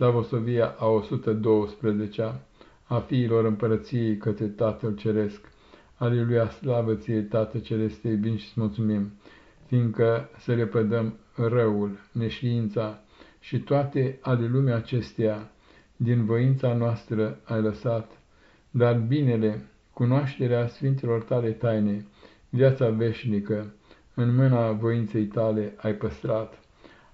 Slavosovia a 112-a a fiilor împărăției către Tatăl Ceresc. Aleluia, slavă ție, Tată Celeste, vin și-ți mulțumim, fiindcă să repădăm răul, neștiința și toate ale lumii acesteia, din voința noastră ai lăsat, dar binele, cunoașterea Sfinților tale taine, viața veșnică, în mâna voinței tale ai păstrat.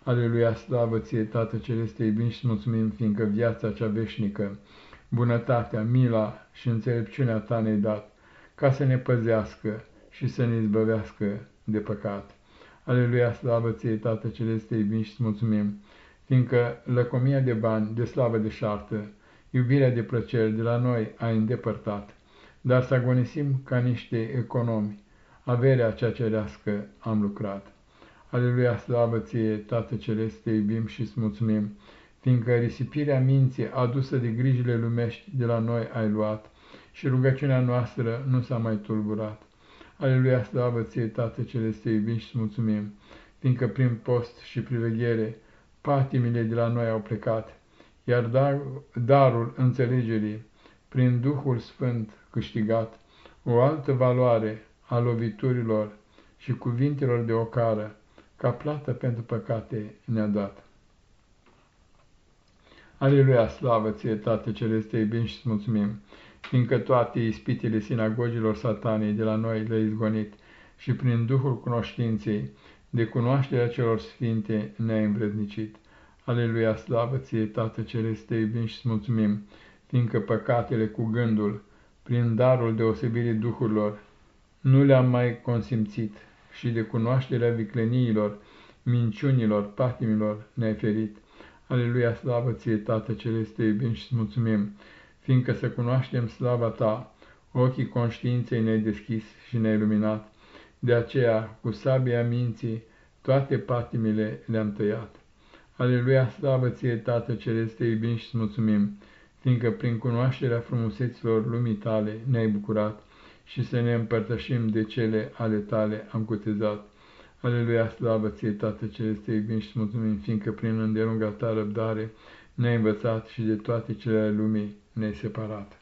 Aleluia, slavă ție, Tată Celeste, iubim și mulțumim, fiindcă viața cea veșnică, bunătatea, mila și înțelepciunea ta ne-ai dat, ca să ne păzească și să ne izbăvească de păcat. Aleluia, slavă ție, Tată Celeste, iubim și mulțumim, fiindcă lăcomia de bani, de slavă de șartă, iubirea de plăceri de la noi ai îndepărtat, dar să agonisim ca niște economi, averea cea cerească am lucrat. Aleluia, slavă ție, Tată Celeste, te iubim și îți mulțumim, fiindcă risipirea minții adusă de grijile lumești de la noi ai luat și rugăciunea noastră nu s-a mai tulburat. Aleluia, slavă ție, Tată Celeste, te iubim și îți mulțumim, fiindcă prin post și priveghere patimile de la noi au plecat, iar dar, darul înțelegerii, prin Duhul Sfânt câștigat, o altă valoare a loviturilor și cuvintelor de ocară, ca plată pentru păcate ne-a dat. Aleluia, slavă ție, Tată Celeste, iubim și îți mulțumim, fiindcă toate ispitele sinagogilor satanei de la noi le-ai izgonit și prin Duhul cunoștinței, de cunoașterea celor sfinte ne-ai îmbrădnicit. Aleluia, slavă ție, Tată Celeste, iubim și îți mulțumim, fiindcă păcatele cu gândul, prin darul deosebirii duhurilor, nu le-am mai consimțit și de cunoașterea vicleniilor, minciunilor, patimilor ne-ai ferit. Aleluia, slavă ție, Tată Celeste, iubim și mulțumim, fiindcă să cunoaștem slava ta, ochii conștiinței ne-ai deschis și ne-ai luminat, de aceea, cu sabia minții, toate patimile le-am tăiat. Aleluia, slavă ție, Tată Celeste, iubim și mulțumim, fiindcă prin cunoașterea frumuseților lumii tale ne-ai bucurat, și să ne împărtășim de cele ale tale am cutezat. Aleluia, slavă ție, Tată Celeste, iubim și mulțumim, fiindcă prin îndelunga ta răbdare ne-ai învățat și de toate cele ale lumii ne-ai separat.